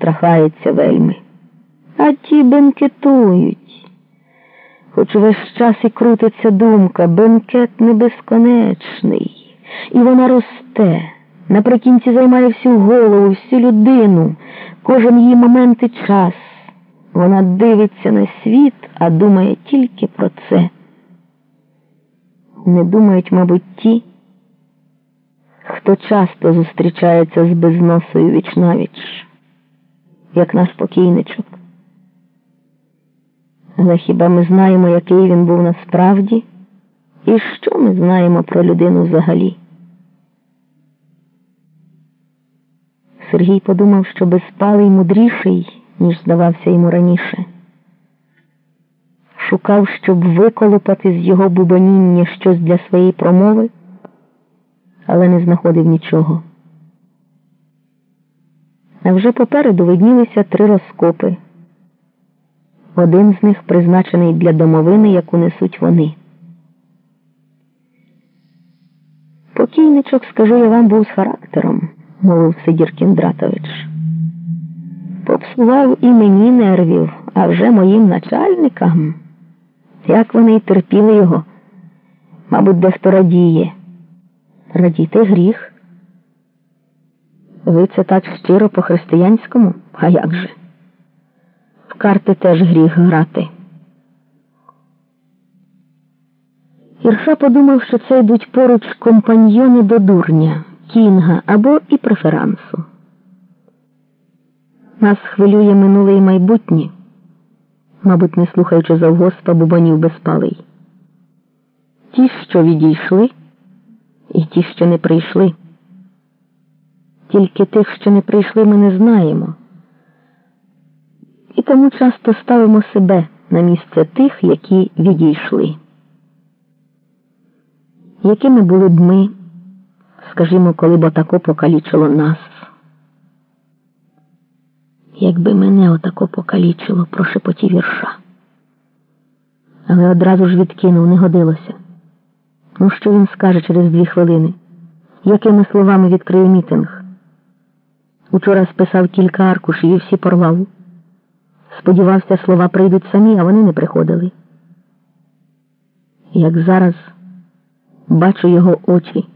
настрахається вельми. А ті бенкетують. Хоч весь час і крутиться думка, бенкет не безконечний, і вона росте. Наприкінці займає всю голову, всю людину, кожен її момент і час. Вона дивиться на світ, а думає тільки про це. Не думають, мабуть, ті, хто часто зустрічається з безносою вічнавіч, як наш покійничок. Але хіба ми знаємо, який він був насправді, і що ми знаємо про людину взагалі? Сергій подумав, що безпалий мудріший, ніж здавався йому раніше. Шукав, щоб виколупати з його бубоніння щось для своєї промови, але не знаходив нічого. А вже попереду виднілися три розкопи. Один з них призначений для домовини, яку несуть вони. Покійничок, скажу я вам, був з характером, мовив Сидір Кіндратович. Попсував і мені нервів, а вже моїм начальникам. Як вони й терпіли його, мабуть, дехто радіє. Радіти гріх. Ви це так щиро по-християнському? А як же? В карти теж гріх грати. Ірша подумав, що це йдуть поруч компаньйони до дурня, кінга або і преферансу. Нас хвилює минуле і майбутнє, мабуть, не слухаючи завгоспа бубонів безпалий. Ті, що відійшли, і ті, що не прийшли. Тільки тих, що не прийшли, ми не знаємо. І тому часто ставимо себе на місце тих, які відійшли. Якими були б ми, скажімо, коли б отако покалічило нас? Якби мене отако покалічило, прошепотів вірша. Але одразу ж відкинув, не годилося. Ну, що він скаже через дві хвилини? Якими словами відкриє мітинг? Учора списав кілька аркушів і всі порвав. Сподівався, слова прийдуть самі, а вони не приходили. Як зараз бачу його очі.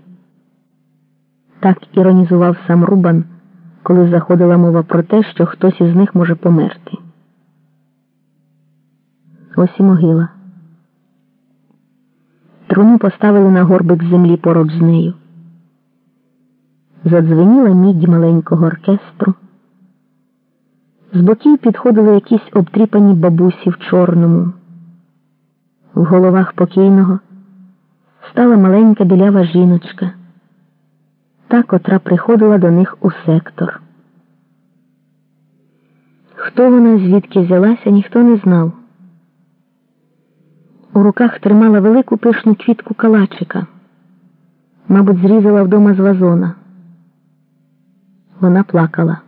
Так іронізував сам Рубан, коли заходила мова про те, що хтось із них може померти. Ось і могила. Труну поставили на горбик землі поруч з нею. Задзвеніла мідь маленького оркестру. З боків підходили якісь обтріпані бабусі в чорному. В головах покійного стала маленька білява жіночка, та, котра приходила до них у сектор. Хто вона звідки взялася, ніхто не знав. У руках тримала велику пишну квітку калачика, мабуть, зрізала вдома з вазона. Вона плакала.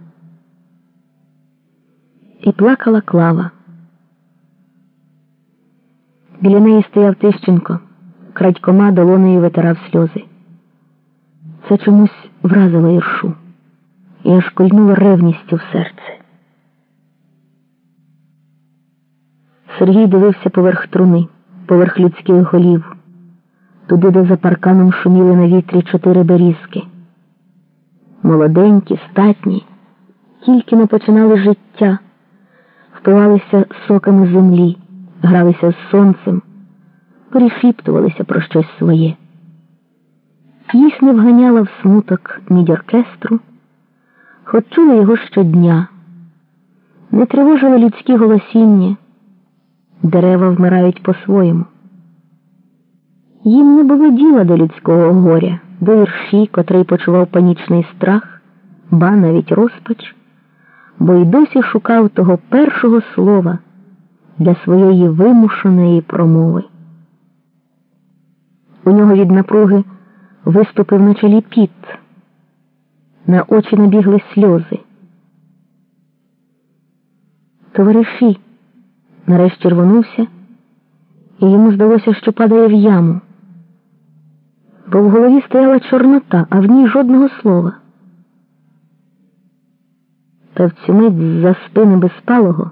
І плакала клава. Біля неї стояв Тищенко, крадькома долонею витирав сльози. Це чомусь вразило Іршу і аж кольнуло ревністю в серце. Сергій дивився поверх труни, поверх людських голів, туди, де за парканом шуміли на вітрі чотири берізки. Молоденькі, статні, тільки не починали життя, впивалися соками землі, гралися з сонцем, перешіптувалися про щось своє. Їх не вганяла в смуток мідь оркестру, хоч чули його щодня, не тривожили людські голосіння, дерева вмирають по-своєму. Їм не було діла до людського горя, до вірші, котрий почував панічний страх, ба навіть розпач, бо й досі шукав того першого слова для своєї вимушеної промови. У нього від напруги виступив на чолі піт, на очі набігли сльози. Товариші нарешті рвонувся, і йому здалося, що падає в яму, бо в голові стояла чорнота, а в ній жодного слова. Та в цю мить з-за спини безпалого